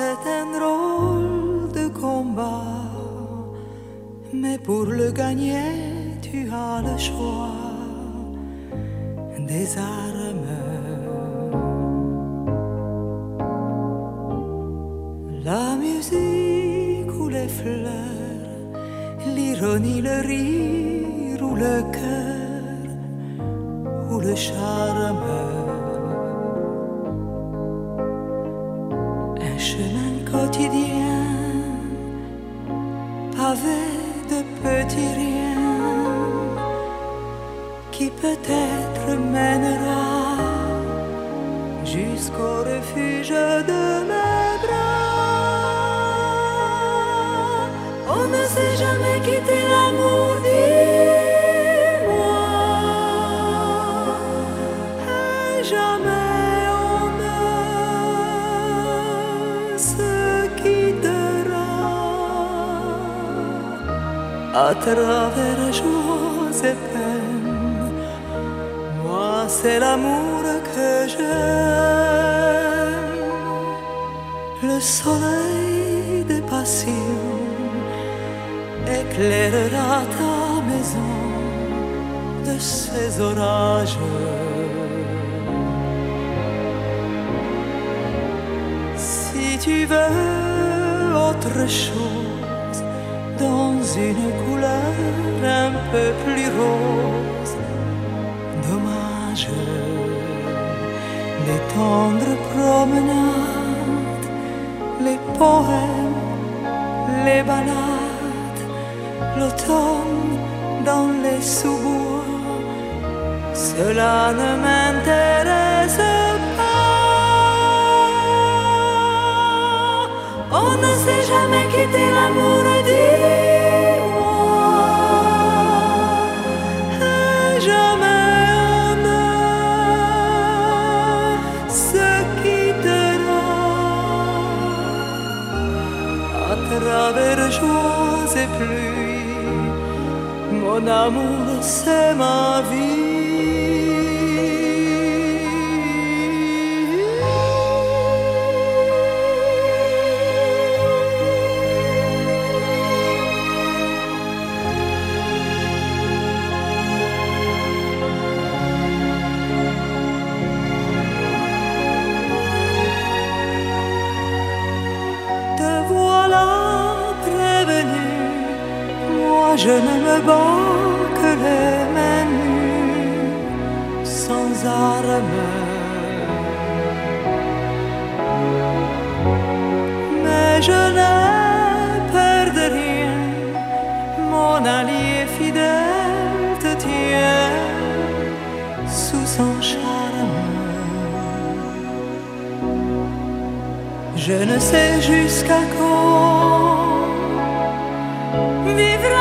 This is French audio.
c'est un drôle de combat. Mais pour le gagner, tu as le choix des armes. La musique ou les fleurs, l'ironie, le rire ou le cœur ou le charme. Pavé de petits riens, qui peut-être mènera jusqu'au refuge de mes bras. On ne sait jamais quitter l'amour, À travers joies et peines, moi c'est l'amour que j'aime. Le soleil des passions éclairera ta maison de ces orages. Si tu veux autre chose dans une couleur un peu plus rose, dommage, les tendres promenades, les poèmes, les balades, l'automne dans les sous-bois, cela ne m'intéresse pas. On ne sait jamais quitter l'amour, dis-moi. Joies et pluies. Mon amour, c'est ma vie. Je ne me bats que les mains nues, sans armes. Mais je n'ai peur de rien, mon allié fidèle te tient sous son charme. Je ne sais jusqu'à quand vivra